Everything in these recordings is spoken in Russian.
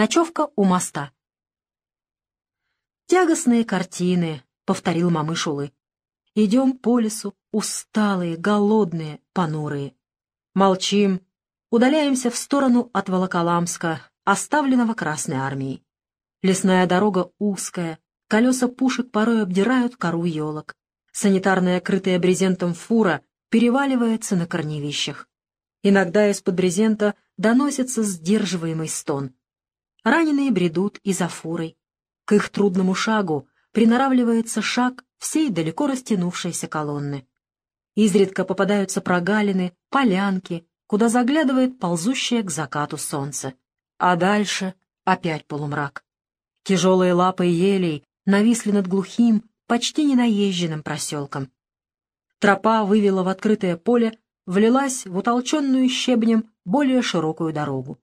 Ночевка у моста. «Тягостные картины», — повторил Мамышулы. «Идем по лесу, усталые, голодные, понурые. Молчим, удаляемся в сторону от Волоколамска, оставленного Красной Армией. Лесная дорога узкая, колеса пушек порой обдирают кору елок. Санитарная, крытая брезентом фура, переваливается на корневищах. Иногда из-под брезента доносится сдерживаемый стон. Раненые бредут и за фурой. К их трудному шагу приноравливается шаг всей далеко растянувшейся колонны. Изредка попадаются прогалины, полянки, куда заглядывает ползущее к закату солнце. А дальше опять полумрак. Тяжелые лапы елей нависли над глухим, почти ненаезженным проселком. Тропа вывела в открытое поле, влилась в утолченную щебнем более широкую дорогу.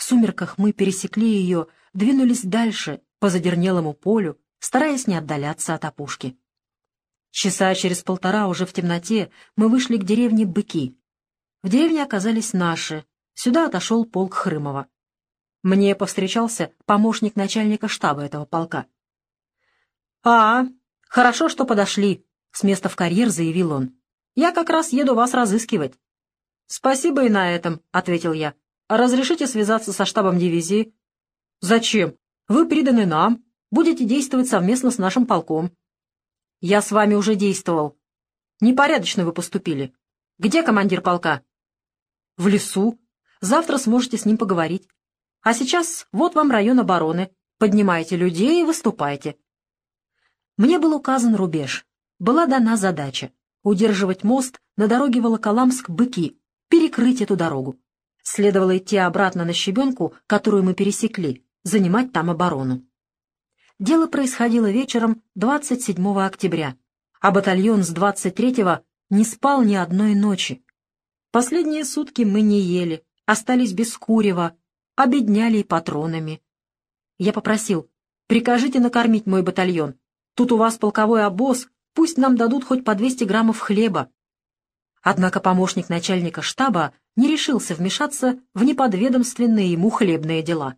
В сумерках мы пересекли ее, двинулись дальше, по задернелому полю, стараясь не отдаляться от опушки. Часа через полтора уже в темноте мы вышли к деревне Быки. В деревне оказались наши, сюда отошел полк Хрымова. Мне повстречался помощник начальника штаба этого полка. «А, хорошо, что подошли», — с места в карьер заявил он. «Я как раз еду вас разыскивать». «Спасибо и на этом», — ответил я. «А разрешите связаться со штабом дивизии?» «Зачем? Вы приданы нам, будете действовать совместно с нашим полком». «Я с вами уже действовал. Непорядочно вы поступили. Где командир полка?» «В лесу. Завтра сможете с ним поговорить. А сейчас вот вам район обороны. Поднимайте людей и выступайте». Мне был указан рубеж. Была дана задача — удерживать мост на дороге Волоколамск-Быки, перекрыть эту дорогу. Следовало идти обратно на щебенку, которую мы пересекли, занимать там оборону. Дело происходило вечером 27 октября, а батальон с 23-го не спал ни одной ночи. Последние сутки мы не ели, остались без курева, обедняли патронами. Я попросил, прикажите накормить мой батальон. Тут у вас полковой обоз, пусть нам дадут хоть по 200 граммов хлеба. Однако помощник начальника штаба не решился вмешаться в неподведомственные ему хлебные дела.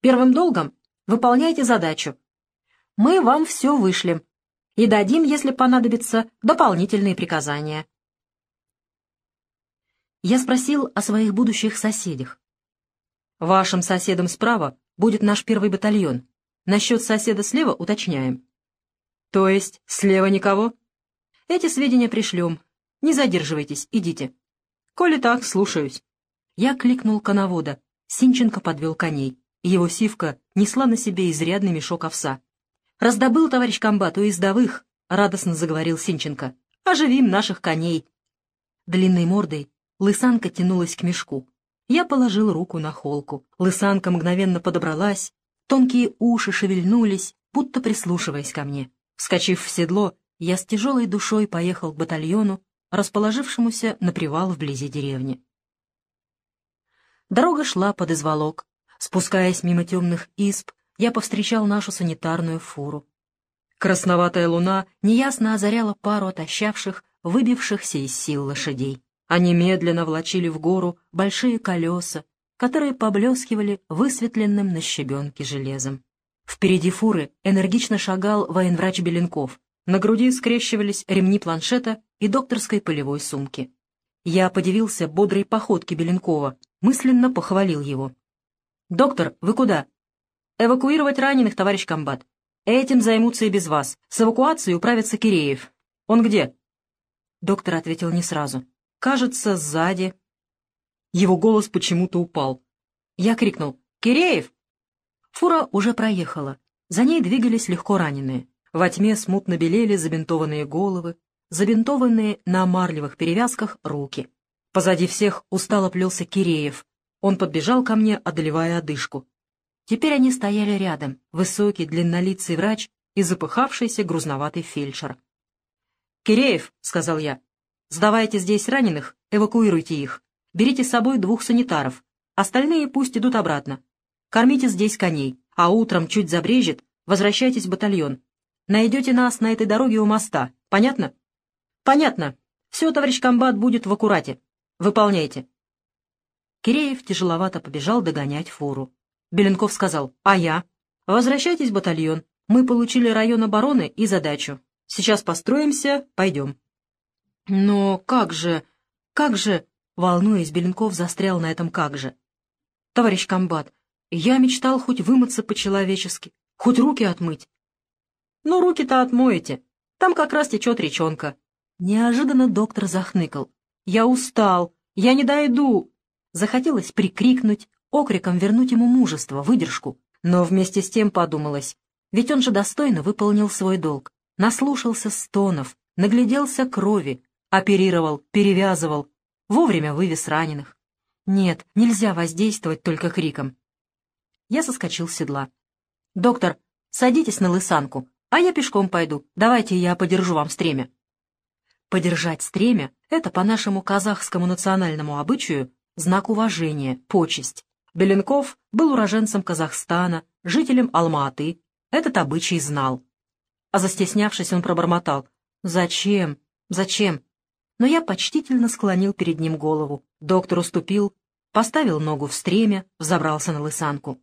Первым долгом выполняйте задачу. Мы вам все вышлем и дадим, если понадобится, дополнительные приказания. Я спросил о своих будущих соседях. Вашим соседом справа будет наш первый батальон. Насчет соседа слева уточняем. То есть слева никого? Эти сведения пришлем. Не задерживайтесь, идите. Коли так, слушаюсь. Я кликнул коновода. Синченко подвел коней. Его сивка несла на себе изрядный мешок овса. «Раздобыл, товарищ комбат, у ездовых», — радостно заговорил Синченко. «Оживим наших коней». Длинной мордой лысанка тянулась к мешку. Я положил руку на холку. Лысанка мгновенно подобралась, тонкие уши шевельнулись, будто прислушиваясь ко мне. Вскочив в седло, я с тяжелой душой поехал к батальону, расположившемуся на привал вблизи деревни. Дорога шла под изволок. Спускаясь мимо темных исп, я повстречал нашу санитарную фуру. Красноватая луна неясно озаряла пару отощавших, выбившихся из сил лошадей. Они медленно влачили в гору большие колеса, которые поблескивали высветленным на щебенке железом. Впереди фуры энергично шагал военврач Беленков. На груди скрещивались ремни планшета и докторской полевой сумки. Я подивился бодрой походке Беленкова, мысленно похвалил его. «Доктор, вы куда?» «Эвакуировать раненых, товарищ комбат. Этим займутся и без вас. С эвакуацией управится Киреев. Он где?» Доктор ответил не сразу. Кажется, сзади. Его голос почему-то упал. Я крикнул «Киреев!». Фура уже проехала. За ней двигались легко раненые. Во тьме смутно белели забинтованные головы, забинтованные на марлевых перевязках руки. Позади всех устало плелся Киреев. Он подбежал ко мне, одолевая одышку. Теперь они стояли рядом, высокий, длиннолицый врач и запыхавшийся грузноватый фельдшер. «Киреев», — сказал я, Сдавайте здесь раненых, эвакуируйте их. Берите с собой двух санитаров. Остальные пусть идут обратно. Кормите здесь коней, а утром чуть забрежет, возвращайтесь в батальон. Найдете нас на этой дороге у моста. Понятно? Понятно. Все, товарищ комбат, будет в аккурате. Выполняйте. Киреев тяжеловато побежал догонять фуру. Беленков сказал, а я? Возвращайтесь батальон. Мы получили район обороны и задачу. Сейчас построимся, пойдем. Но как же, как же, волнуясь, Беленков застрял на этом как же. Товарищ комбат, я мечтал хоть вымыться по-человечески, хоть руки отмыть. Ну, руки-то отмоете. Там как раз течет речонка. Неожиданно доктор захныкал. Я устал, я не дойду. Захотелось прикрикнуть, окриком вернуть ему мужество, выдержку. Но вместе с тем подумалось, ведь он же достойно выполнил свой долг. Наслушался стонов, нагляделся крови, оперировал, перевязывал, вовремя вывез раненых. Нет, нельзя воздействовать только криком. Я соскочил с седла. «Доктор, садитесь на лысанку, а я пешком пойду. Давайте я подержу вам стремя». Подержать стремя — это по нашему казахскому национальному обычаю знак уважения, почесть. Беленков был уроженцем Казахстана, жителем Алма-Аты. Этот обычай знал. А застеснявшись, он пробормотал. «Зачем? Зачем?» Но я почтительно склонил перед ним голову. Доктор уступил, поставил ногу в стремя, взобрался на лысанку.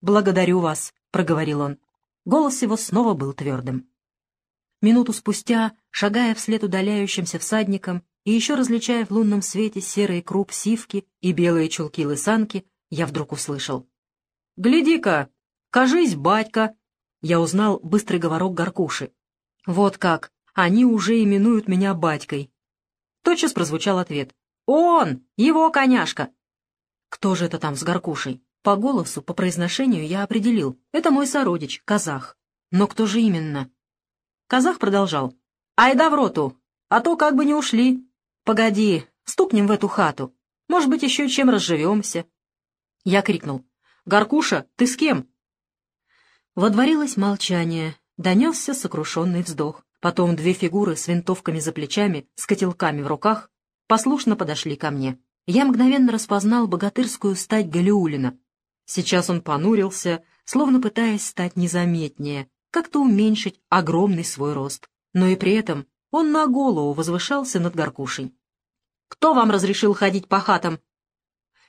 «Благодарю вас», — проговорил он. Голос его снова был твердым. Минуту спустя, шагая вслед удаляющимся всадникам и еще различая в лунном свете серые круп сивки и белые чулки лысанки, я вдруг услышал. «Гляди-ка! Кажись, батька!» Я узнал быстрый говорок Горкуши. «Вот как! Они уже именуют меня батькой!» Тотчас прозвучал ответ. «Он! Его коняшка!» Кто же это там с Горкушей? По голосу, по произношению я определил. Это мой сородич, казах. Но кто же именно? Казах продолжал. «Айда в роту, а то как бы не ушли. Погоди, стукнем в эту хату. Может быть, еще чем разживемся». Я крикнул. «Горкуша, ты с кем?» Водворилось молчание, донесся сокрушенный вздох. Потом две фигуры с винтовками за плечами, с котелками в руках, послушно подошли ко мне. Я мгновенно распознал богатырскую стать Галиулина, Сейчас он понурился, словно пытаясь стать незаметнее, как-то уменьшить огромный свой рост. Но и при этом он на голову возвышался над горкушей. «Кто вам разрешил ходить по хатам?»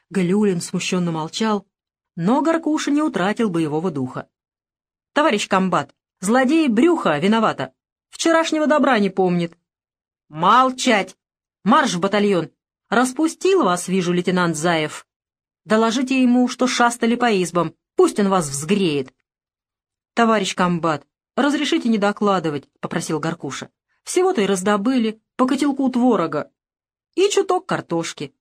Галюлин смущенно молчал, но горкуша не утратил боевого духа. «Товарищ комбат, злодей брюха виновата. Вчерашнего добра не помнит». «Молчать! Марш в батальон! Распустил вас, вижу, лейтенант Заев!» Доложите ему, что шастали по избам. Пусть он вас взгреет. — Товарищ комбат, разрешите не докладывать, — попросил Горкуша. — Всего-то и раздобыли по котелку творога и чуток картошки.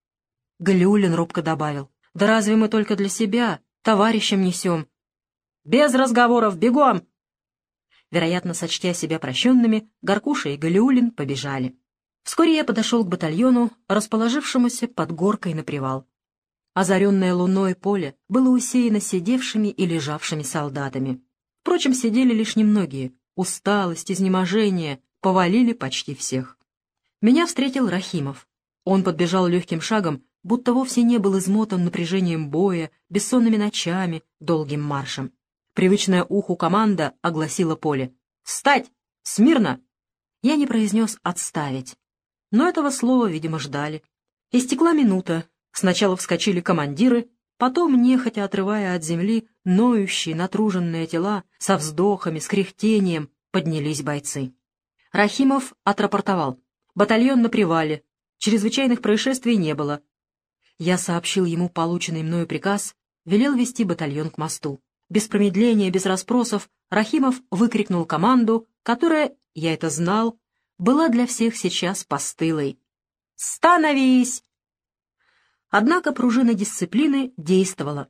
Глюлин робко добавил. — Да разве мы только для себя, товарищам несем? — Без разговоров, бегом! Вероятно, сочтя себя прощенными, Горкуша и Галиулин побежали. Вскоре я подошел к батальону, расположившемуся под горкой на привал. Озаренное луной поле было усеяно сидевшими и лежавшими солдатами. Впрочем, сидели лишь немногие. Усталость, изнеможение повалили почти всех. Меня встретил Рахимов. Он подбежал легким шагом, будто вовсе не был измотан напряжением боя, бессонными ночами, долгим маршем. Привычная уху команда огласила поле. «Встать! Смирно!» Я не произнес «отставить». Но этого слова, видимо, ждали. Истекла минута, Сначала вскочили командиры, потом, нехотя отрывая от земли ноющие, натруженные тела, со вздохами, с кряхтением, поднялись бойцы. Рахимов отрапортовал. Батальон на привале. Чрезвычайных происшествий не было. Я сообщил ему полученный мною приказ, велел вести батальон к мосту. Без промедления, без расспросов, Рахимов выкрикнул команду, которая, я это знал, была для всех сейчас постылой. «Становись! Однако пружина дисциплины действовала.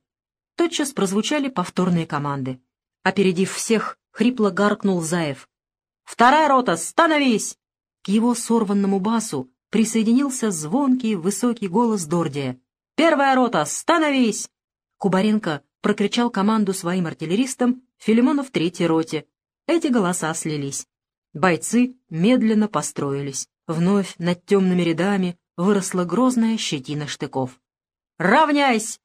Тотчас прозвучали повторные команды. Опередив всех, хрипло гаркнул Заев. «Вторая рота, становись!» К его сорванному басу присоединился звонкий высокий голос Дордия. «Первая рота, становись!» Кубаренко прокричал команду своим артиллеристам, Филимонов третьей роте. Эти голоса слились. Бойцы медленно построились. Вновь над темными рядами выросла грозная щетина штыков. «Равняйсь!»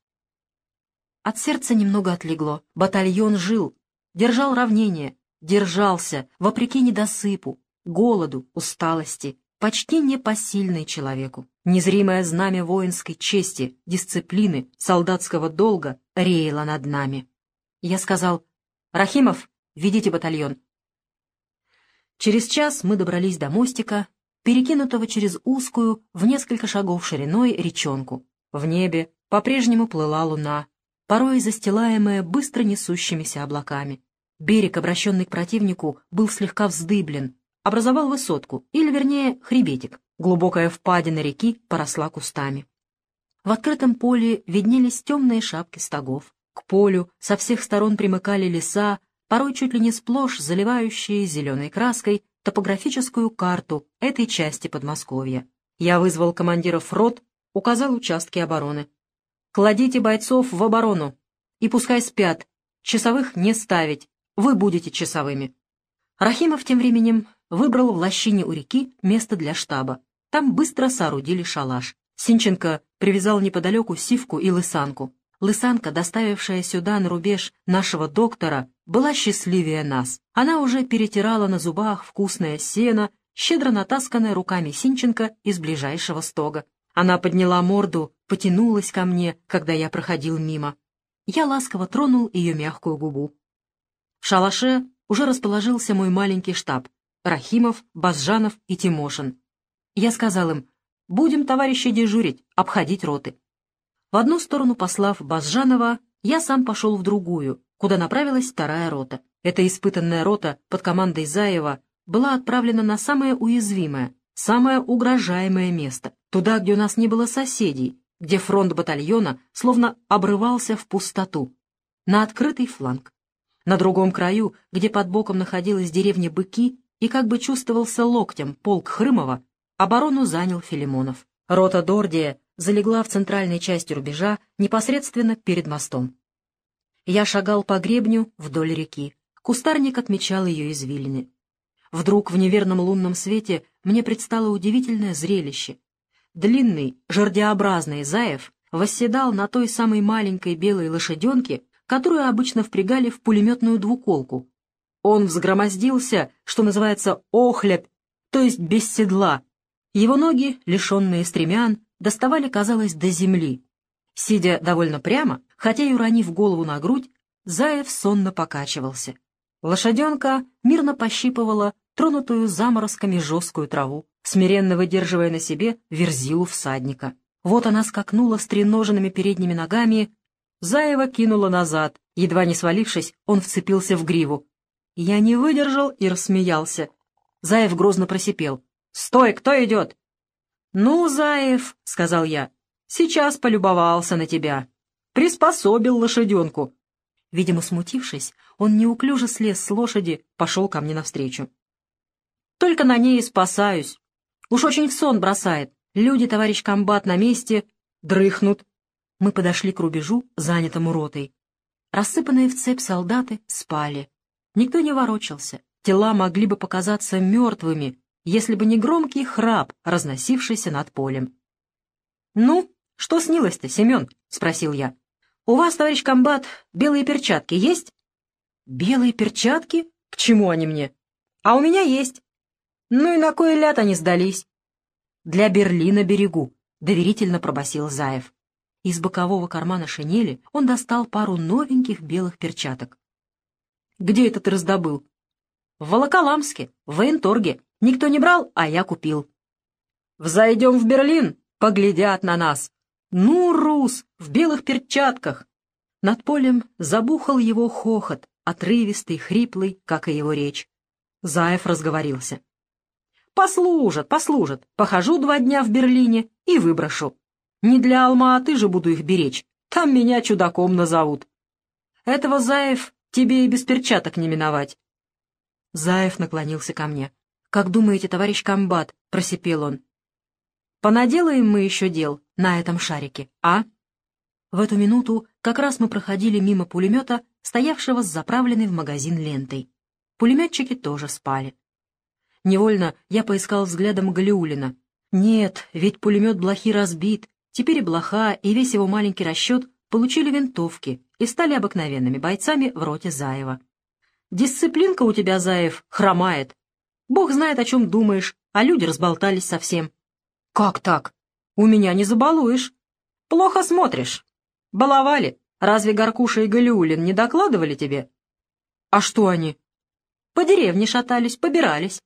От сердца немного отлегло. Батальон жил, держал равнение, держался, вопреки недосыпу, голоду, усталости. почти непосильной человеку. Незримое знамя воинской чести, дисциплины, солдатского долга реяло над нами. Я сказал, «Рахимов, ведите батальон». Через час мы добрались до мостика, перекинутого через узкую, в несколько шагов шириной, речонку. В небе по-прежнему плыла луна, порой застилаемая быстро несущимися облаками. Берег, обращенный к противнику, был слегка вздыблен, образовал высотку, или, вернее, хребетик. Глубокая впадина реки поросла кустами. В открытом поле виднелись темные шапки стогов. К полю со всех сторон примыкали леса, порой чуть ли не сплошь заливающие зеленой краской топографическую карту этой части Подмосковья. Я вызвал командиров рот, указал участки обороны. «Кладите бойцов в оборону, и пускай спят, часовых не ставить, вы будете часовыми». Рахимов тем временем выбрал в лощине у реки место для штаба. Там быстро соорудили шалаш. Синченко привязал неподалеку сивку и лысанку. Лысанка, доставившая сюда на рубеж нашего доктора, была счастливее нас. Она уже перетирала на зубах вкусное сено, щедро натасканное руками Синченко из ближайшего стога. Она подняла морду, потянулась ко мне, когда я проходил мимо. Я ласково тронул ее мягкую губу. В шалаше уже расположился мой маленький штаб — Рахимов, Базжанов и Тимошин. Я сказал им, будем, товарищи, дежурить, обходить роты. В одну сторону послав Базжанова, я сам пошел в другую, куда направилась вторая рота. Эта испытанная рота под командой Заева была отправлена на самое уязвимое, самое угрожаемое место, туда, где у нас не было соседей, где фронт батальона словно обрывался в пустоту, на открытый фланг. На другом краю, где под боком находилась деревня Быки и как бы чувствовался локтем полк Хрымова, оборону занял Филимонов. Рота Дордия залегла в центральной части рубежа непосредственно перед мостом. Я шагал по гребню вдоль реки. Кустарник отмечал ее извилины. Вдруг в неверном лунном свете мне предстало удивительное зрелище. Длинный, жердеобразный Заев восседал на той самой маленькой белой лошаденке, которую обычно впрягали в пулеметную двуколку. Он взгромоздился, что называется, охлябь, то есть без седла. Его ноги, лишенные стремян, доставали, казалось, до земли. Сидя довольно прямо, хотя и уронив голову на грудь, Заев сонно покачивался. Лошаденка мирно пощипывала тронутую заморозками жесткую траву, смиренно выдерживая на себе верзилу всадника. Вот она скакнула с треноженными передними ногами Заева кинула назад. Едва не свалившись, он вцепился в гриву. Я не выдержал и рассмеялся. Заев грозно просипел. «Стой, кто идет?» «Ну, Заев», — сказал я, — «сейчас полюбовался на тебя. Приспособил лошаденку». Видимо, смутившись, он неуклюже слез с лошади, пошел ко мне навстречу. «Только на ней и спасаюсь. Уж очень в сон бросает. Люди, товарищ комбат, на месте, дрыхнут. Мы подошли к рубежу, занятому ротой. Рассыпанные в цепь солдаты спали. Никто не ворочался. Тела могли бы показаться мертвыми, если бы не громкий храп, разносившийся над полем. «Ну, что снилось-то, Семен?» — спросил я. «У вас, товарищ комбат, белые перчатки есть?» «Белые перчатки? К чему они мне?» «А у меня есть». «Ну и на кой ляд они сдались?» «Для Берлина берегу», — доверительно пробасил Заев. Из бокового кармана шинели он достал пару новеньких белых перчаток. «Где это ты раздобыл?» «В Волоколамске, в военторге. Никто не брал, а я купил». «Взойдем в Берлин, поглядят на нас». «Ну, Рус, в белых перчатках!» Над полем забухал его хохот, отрывистый, хриплый, как и его речь. Заев разговорился. «Послужат, послужат. Похожу два дня в Берлине и выброшу. Не для Алма-Аты же буду их беречь. Там меня чудаком назовут. Этого, Заев, тебе и без перчаток не миновать. Заев наклонился ко мне. «Как думаете, товарищ комбат?» — просипел он. «Понаделаем мы еще дел на этом шарике, а?» В эту минуту как раз мы проходили мимо пулемета, стоявшего с заправленной в магазин лентой. Пулеметчики тоже спали. Невольно я поискал взглядом Галиулина. Нет, ведь пулемет блохи разбит, Теперь и Блоха, и весь его маленький расчет получили винтовки и стали обыкновенными бойцами в роте Заева. «Дисциплинка у тебя, Заев, хромает. Бог знает, о чем думаешь, а люди разболтались совсем. Как так? У меня не забалуешь. Плохо смотришь. Баловали. Разве Горкуша и Галиулин не докладывали тебе? А что они? По деревне шатались, побирались.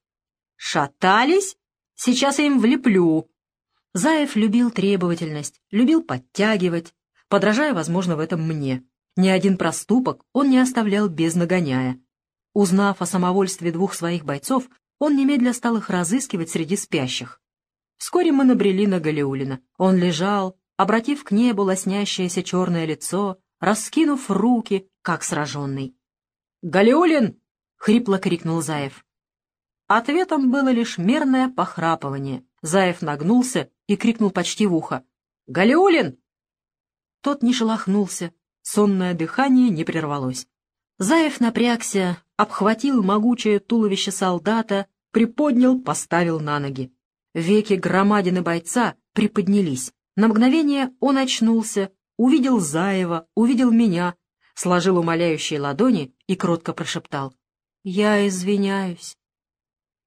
Шатались? Сейчас я им влеплю. Заев любил требовательность, любил подтягивать, подражая, возможно, в этом мне. Ни один проступок он не оставлял без нагоняя. Узнав о самовольстве двух своих бойцов, он немедля стал их разыскивать среди спящих. Вскоре мы набрели на Галиулина. Он лежал, обратив к небу лоснящееся черное лицо, раскинув руки, как сраженный. «Галиулин!» — хрипло крикнул Заев. Ответом было лишь мерное похрапывание. Заев нагнулся и крикнул почти в ухо. «Галиулин!» Тот не шелохнулся, сонное дыхание не прервалось. Заев напрягся, обхватил могучее туловище солдата, приподнял, поставил на ноги. Веки громадины бойца приподнялись. На мгновение он очнулся, увидел Заева, увидел меня, сложил умоляющие ладони и кротко прошептал. «Я извиняюсь».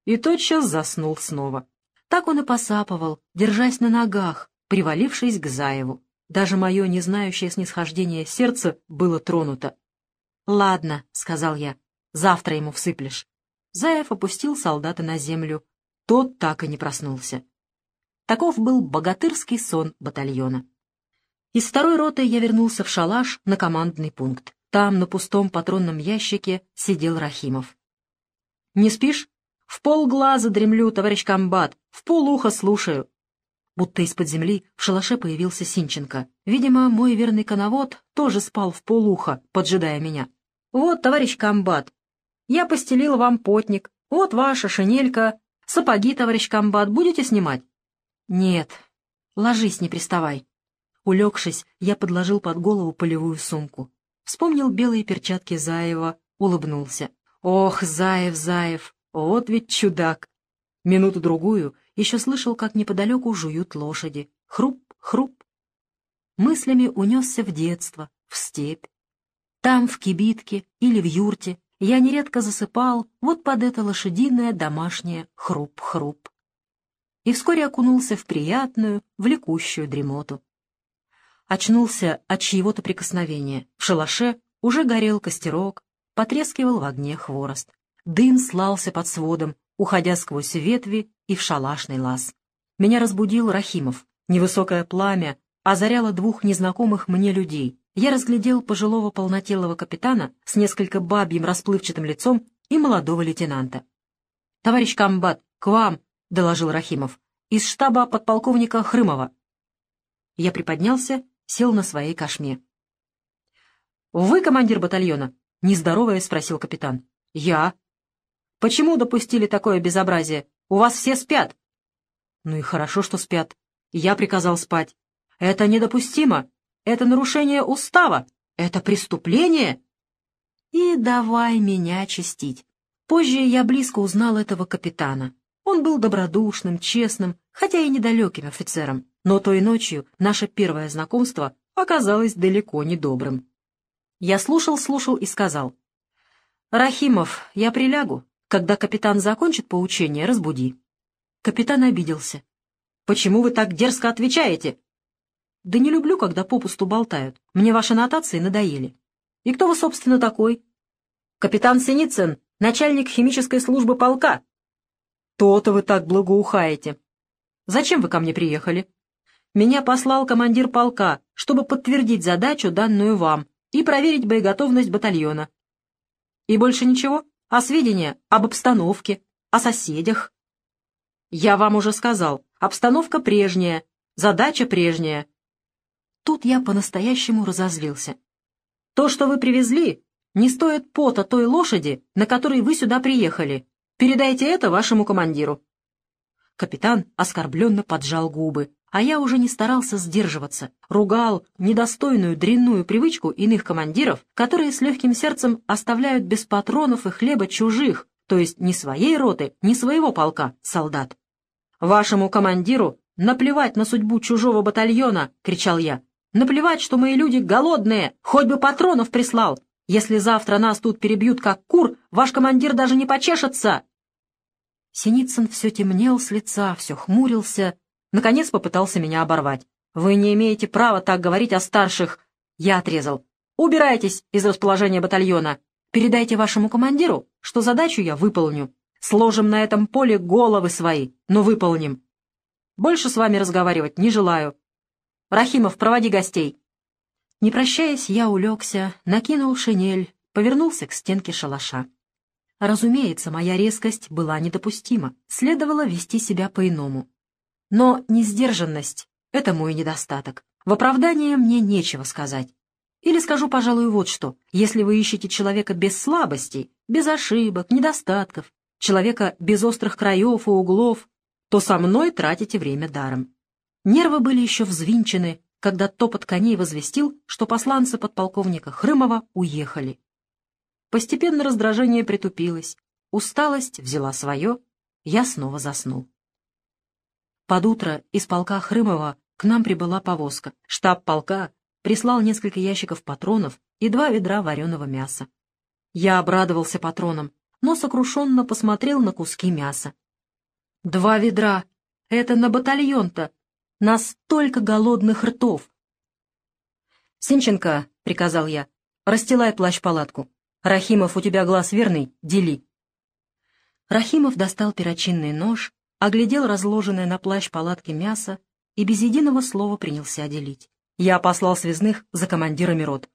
И тотчас заснул снова. Так он и посапывал, держась на ногах, привалившись к Заеву. Даже мое не знающее снисхождение сердце было тронуто. «Ладно», — сказал я, — «завтра ему всыплешь». Заев опустил солдата на землю. Тот так и не проснулся. Таков был богатырский сон батальона. Из второй роты я вернулся в шалаш на командный пункт. Там, на пустом патронном ящике, сидел Рахимов. «Не спишь?» «В полглаза дремлю, товарищ комбат, в полуха слушаю». Будто из-под земли в шалаше появился Синченко. Видимо, мой верный коновод тоже спал в полуха, поджидая меня. «Вот, товарищ комбат, я постелил вам потник, вот ваша шинелька, сапоги, товарищ комбат, будете снимать?» «Нет, ложись, не приставай». Улегшись, я подложил под голову полевую сумку. Вспомнил белые перчатки Заева, улыбнулся. «Ох, Заев, Заев, вот ведь чудак! Минуту-другую еще слышал, как неподалеку жуют лошади. Хруп, хруп. Мыслями унесся в детство, в степь. Там, в кибитке или в юрте, я нередко засыпал вот под это лошадиное домашнее хруп-хруп. И вскоре окунулся в приятную, влекущую дремоту. Очнулся от чьего-то прикосновения. В шалаше уже горел костерок, потрескивал в огне хворост. Дым слался под сводом, уходя сквозь ветви и в шалашный лаз. Меня разбудил Рахимов. Невысокое пламя озаряло двух незнакомых мне людей. Я разглядел пожилого полнотелого капитана с несколько бабьим расплывчатым лицом и молодого лейтенанта. — Товарищ комбат, к вам! — доложил Рахимов. — Из штаба подполковника Хрымова. Я приподнялся, сел на своей кошме. — Вы командир батальона? — нездоровая спросил капитан. — Я, Почему допустили такое безобразие? У вас все спят. Ну и хорошо, что спят. Я приказал спать. Это недопустимо. Это нарушение устава. Это преступление. И давай меня чистить. Позже я близко узнал этого капитана. Он был добродушным, честным, хотя и недалеким офицером. Но той ночью наше первое знакомство оказалось далеко не добрым. Я слушал, слушал и сказал. «Рахимов, я прилягу. Когда капитан закончит поучение, разбуди». Капитан обиделся. «Почему вы так дерзко отвечаете?» «Да не люблю, когда попусту болтают. Мне ваши нотации надоели». «И кто вы, собственно, такой?» «Капитан Синицын, начальник химической службы полка». «То-то вы так благоухаете». «Зачем вы ко мне приехали?» «Меня послал командир полка, чтобы подтвердить задачу, данную вам, и проверить боеготовность батальона». «И больше ничего?» а сведения об обстановке, о соседях. Я вам уже сказал, обстановка прежняя, задача прежняя. Тут я по-настоящему разозлился. То, что вы привезли, не стоит пота той лошади, на которой вы сюда приехали. Передайте это вашему командиру. Капитан оскорбленно поджал губы а я уже не старался сдерживаться, ругал недостойную дрянную привычку иных командиров, которые с легким сердцем оставляют без патронов и хлеба чужих, то есть ни своей роты, ни своего полка, солдат. «Вашему командиру наплевать на судьбу чужого батальона!» — кричал я. «Наплевать, что мои люди голодные, хоть бы патронов прислал! Если завтра нас тут перебьют как кур, ваш командир даже не почешется!» Синицын все темнел с лица, все хмурился. Наконец попытался меня оборвать. «Вы не имеете права так говорить о старших!» Я отрезал. «Убирайтесь из расположения батальона! Передайте вашему командиру, что задачу я выполню. Сложим на этом поле головы свои, но выполним. Больше с вами разговаривать не желаю. Рахимов, проводи гостей!» Не прощаясь, я улегся, накинул шинель, повернулся к стенке шалаша. Разумеется, моя резкость была недопустима, следовало вести себя по-иному. Но несдержанность — это мой недостаток. В оправдание мне нечего сказать. Или скажу, пожалуй, вот что. Если вы ищете человека без слабостей, без ошибок, недостатков, человека без острых краев и углов, то со мной тратите время даром. Нервы были еще взвинчены, когда топот коней возвестил, что посланцы подполковника Хрымова уехали. Постепенно раздражение притупилось, усталость взяла свое, я снова заснул. Под утро из полка Хрымова к нам прибыла повозка. Штаб полка прислал несколько ящиков патронов и два ведра вареного мяса. Я обрадовался патронам, но сокрушенно посмотрел на куски мяса. «Два ведра! Это на батальон-то! Настолько голодных ртов!» «Синченко», — приказал я, — «расстилай плащ-палатку. Рахимов, у тебя глаз верный, дели». Рахимов достал перочинный нож, оглядел разложенное на плащ палатки мясо и без единого слова принялся делить. Я послал связных за командирами рот.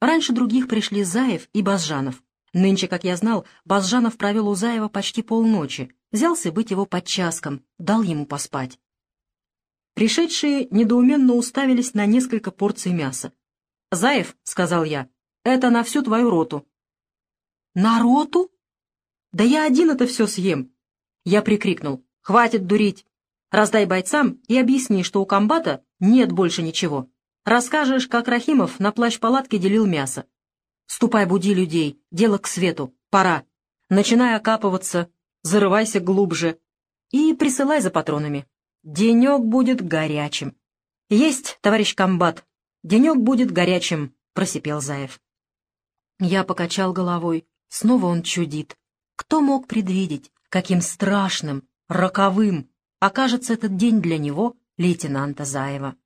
Раньше других пришли Заев и Базжанов. Нынче, как я знал, Базжанов провел у Заева почти полночи, взялся быть его подчаском, дал ему поспать. Пришедшие недоуменно уставились на несколько порций мяса. «Заев», — сказал я, это на всю твою роту». «На роту? Да я один это все съем!» Я прикрикнул. «Хватит дурить! Раздай бойцам и объясни, что у комбата нет больше ничего. Расскажешь, как Рахимов на плащ-палатке делил мясо. Ступай, буди людей, дело к свету, пора. Начинай окапываться, зарывайся глубже и присылай за патронами. Денек будет горячим. Есть, товарищ комбат, денек будет горячим, просипел Заев. Я покачал головой. Снова он чудит. Кто мог предвидеть, каким страшным, роковым окажется этот день для него, лейтенанта Заева?